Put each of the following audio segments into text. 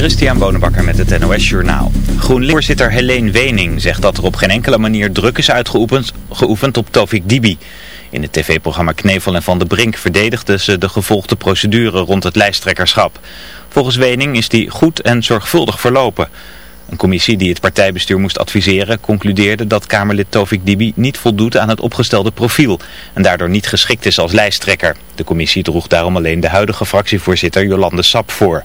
Christian Bonenbakker met het NOS Journaal. GroenLinks-voorzitter Helene Wening zegt dat er op geen enkele manier druk is uitgeoefend geoefend op Tovik Dibi. In het tv-programma Knevel en Van de Brink verdedigden ze de gevolgde procedure rond het lijsttrekkerschap. Volgens Wening is die goed en zorgvuldig verlopen. Een commissie die het partijbestuur moest adviseren concludeerde dat Kamerlid Tovik Dibi niet voldoet aan het opgestelde profiel en daardoor niet geschikt is als lijsttrekker. De commissie droeg daarom alleen de huidige fractievoorzitter Jolande Sap voor.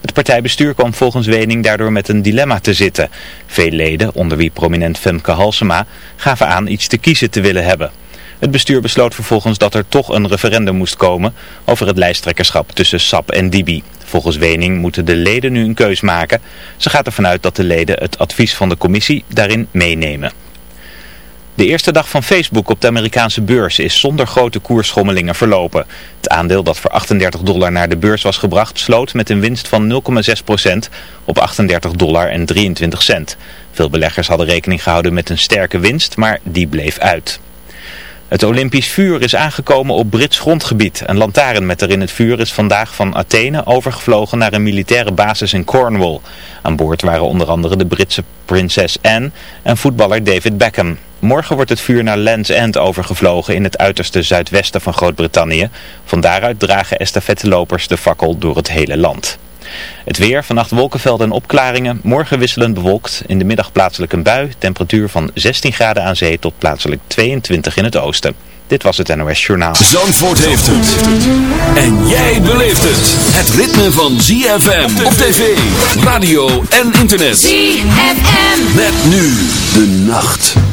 Het partijbestuur kwam volgens Wening daardoor met een dilemma te zitten. Veel leden, onder wie prominent Femke Halsema, gaven aan iets te kiezen te willen hebben. Het bestuur besloot vervolgens dat er toch een referendum moest komen over het lijsttrekkerschap tussen SAP en Dibi. Volgens Wening moeten de leden nu een keus maken. Ze gaat ervan uit dat de leden het advies van de commissie daarin meenemen. De eerste dag van Facebook op de Amerikaanse beurs is zonder grote koersschommelingen verlopen. Het aandeel dat voor 38 dollar naar de beurs was gebracht sloot met een winst van 0,6% op 38 dollar en 23 cent. Veel beleggers hadden rekening gehouden met een sterke winst, maar die bleef uit. Het Olympisch vuur is aangekomen op Brits grondgebied. Een lantaarn met erin het vuur is vandaag van Athene overgevlogen naar een militaire basis in Cornwall. Aan boord waren onder andere de Britse prinses Anne en voetballer David Beckham. Morgen wordt het vuur naar Land's End overgevlogen in het uiterste zuidwesten van Groot-Brittannië. Van daaruit dragen estafettelopers de fakkel door het hele land. Het weer, vannacht wolkenvelden en opklaringen. Morgen wisselend bewolkt. In de middag plaatselijk een bui. Temperatuur van 16 graden aan zee tot plaatselijk 22 in het oosten. Dit was het NOS Journaal. Zandvoort heeft het. En jij beleeft het. Het ritme van ZFM op tv, radio en internet. ZFM. Met nu de nacht.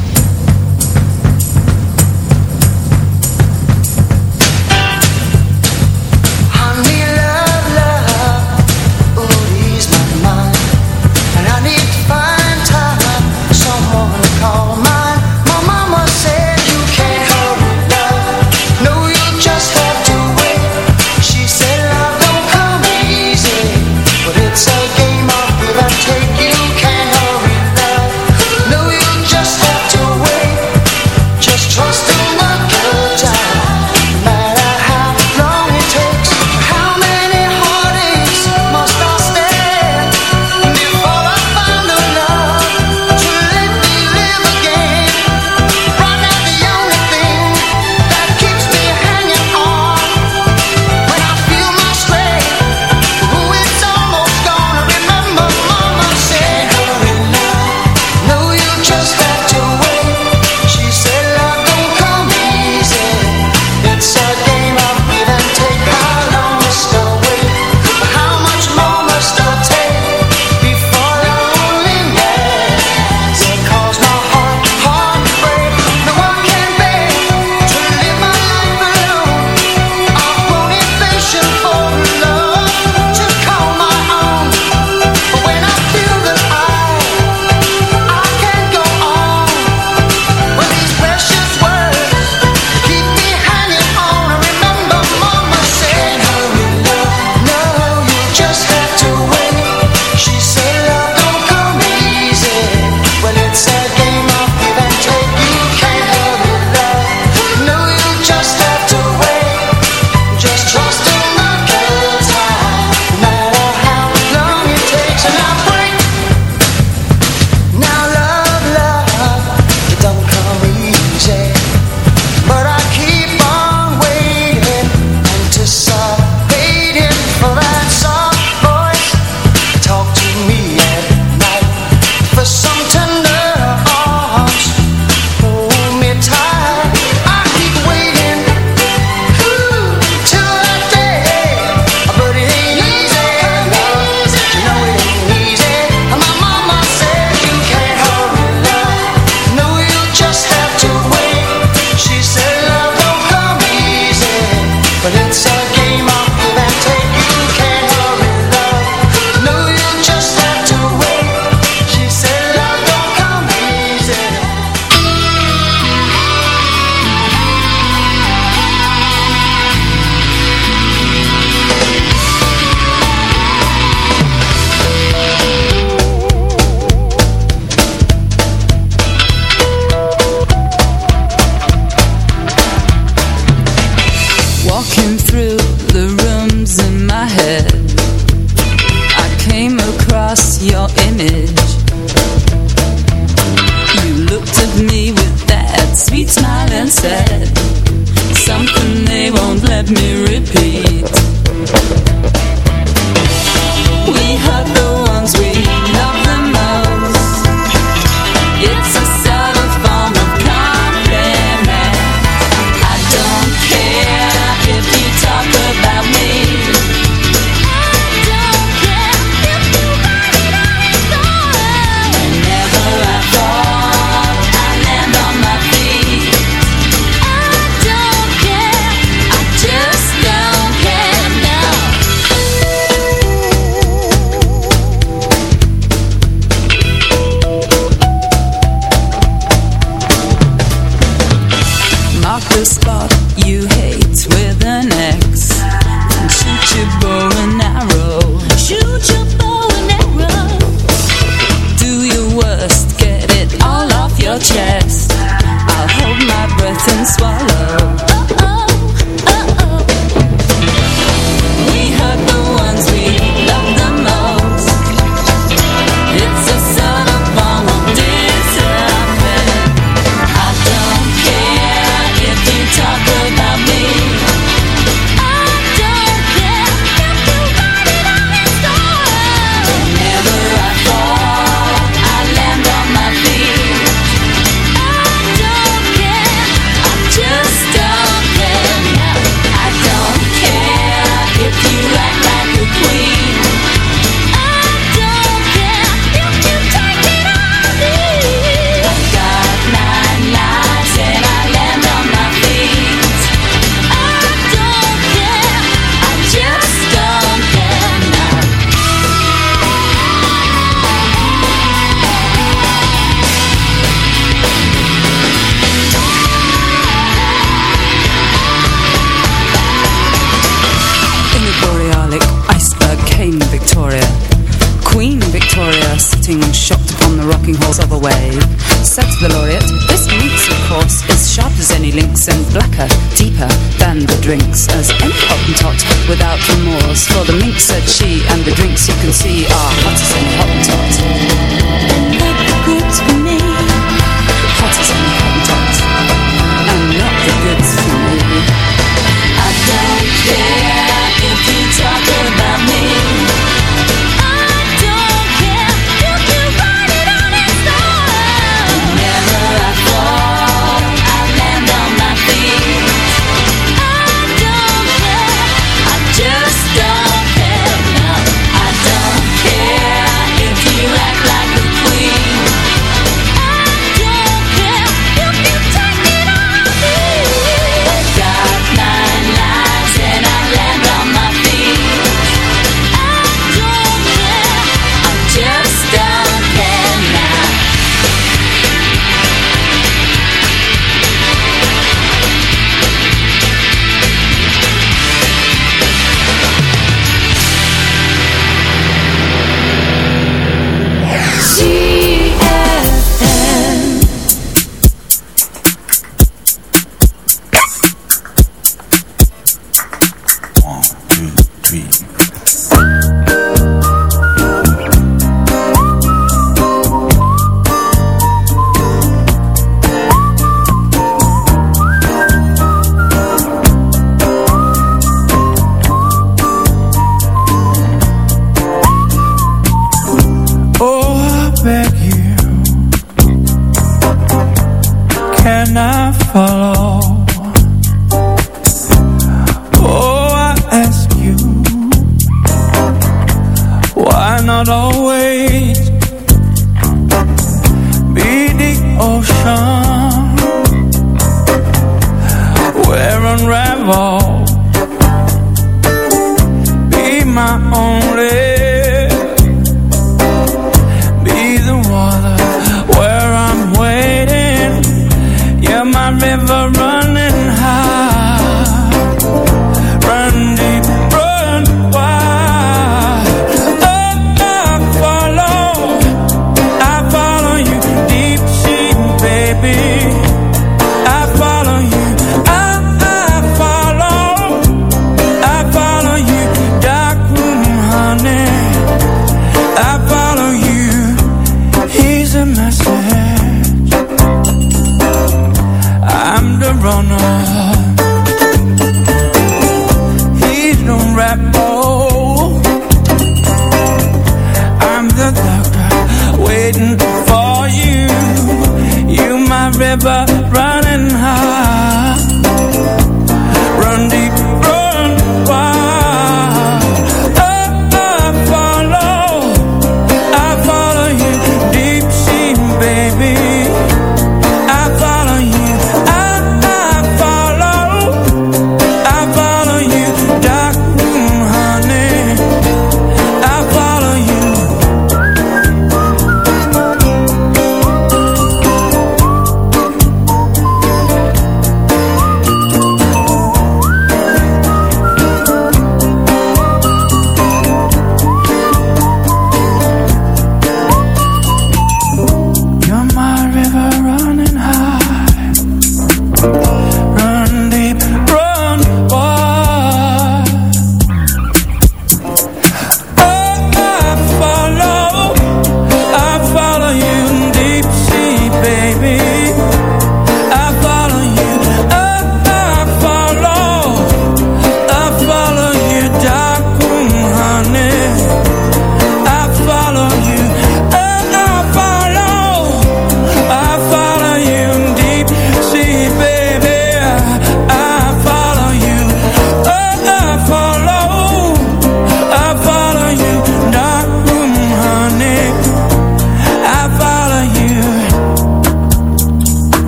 You can see are hot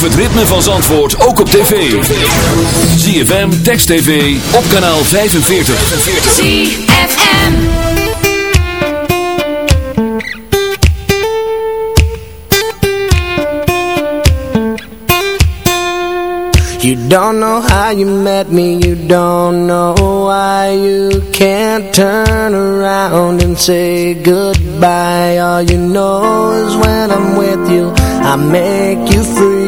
het ritme van Zandvoort ook op tv. ZFM, Text TV, op kanaal 45. ZFM You don't know how you met me You don't know why You can't turn around and say goodbye All you know is when I'm with you I make you free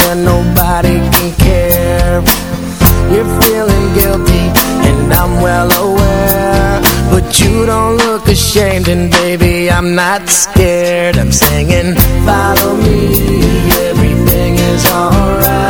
Then nobody can care. You're feeling guilty and I'm well aware. But you don't look ashamed and baby I'm not scared. I'm singing follow me Everything is alright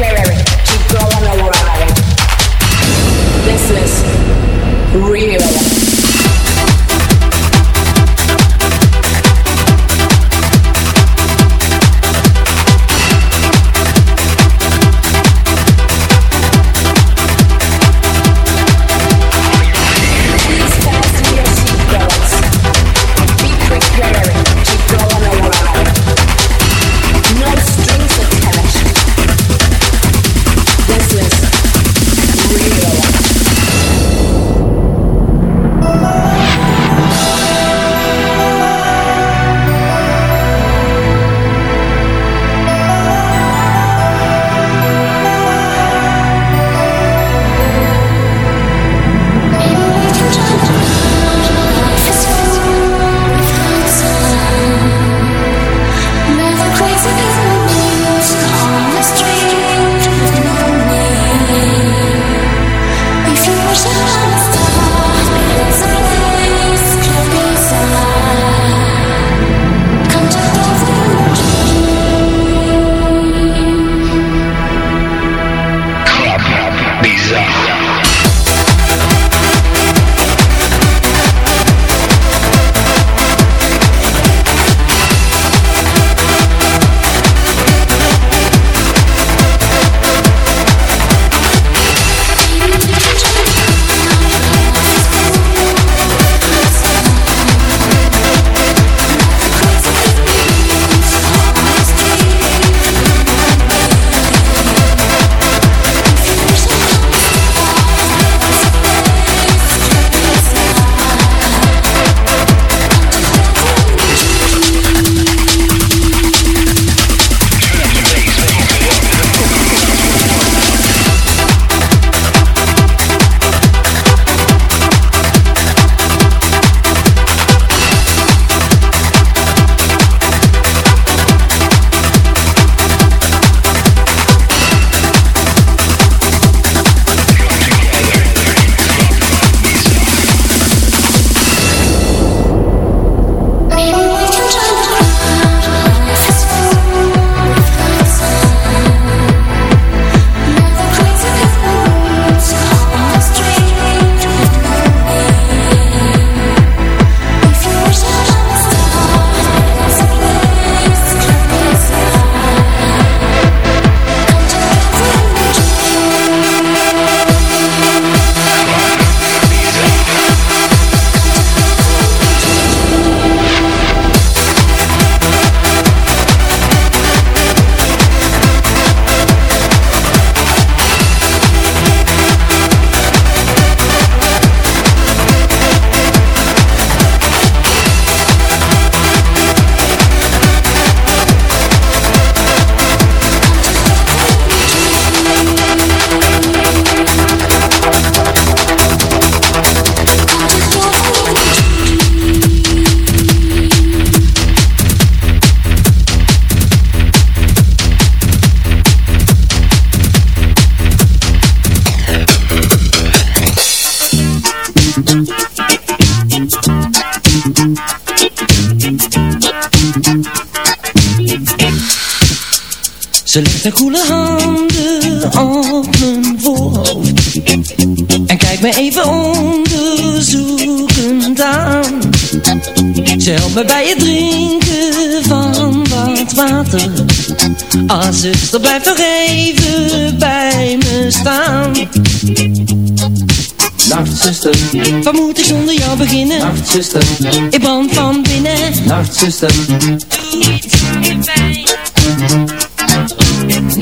Clara. Haar koele handen op mijn voorhoofd En kijkt me even onderzoekend aan. Ze helpt me bij het drinken van wat water. Ah zuster blijf nog even bij me staan. Nacht zuster, Wat moet ik zonder jou beginnen? nacht zuster, Ik brand van binnen. Nacht zuster, Doe iets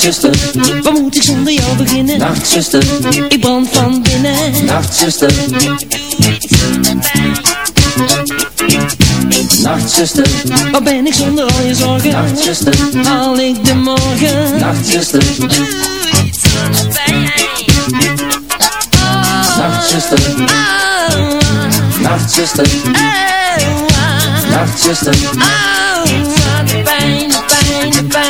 Nachtzuster, Wat moet ik zonder jou beginnen? nachtzuster, Ik brand van binnen. nachtzuster. Nachtzuster, Wat ben ik zonder al je zorgen? nachtzuster, Haal ik de morgen? nachtzuster. Nachtzuster, nachtzuster, nachtzuster, Oh, wat de pijn, de pijn, de pijn, de pijn.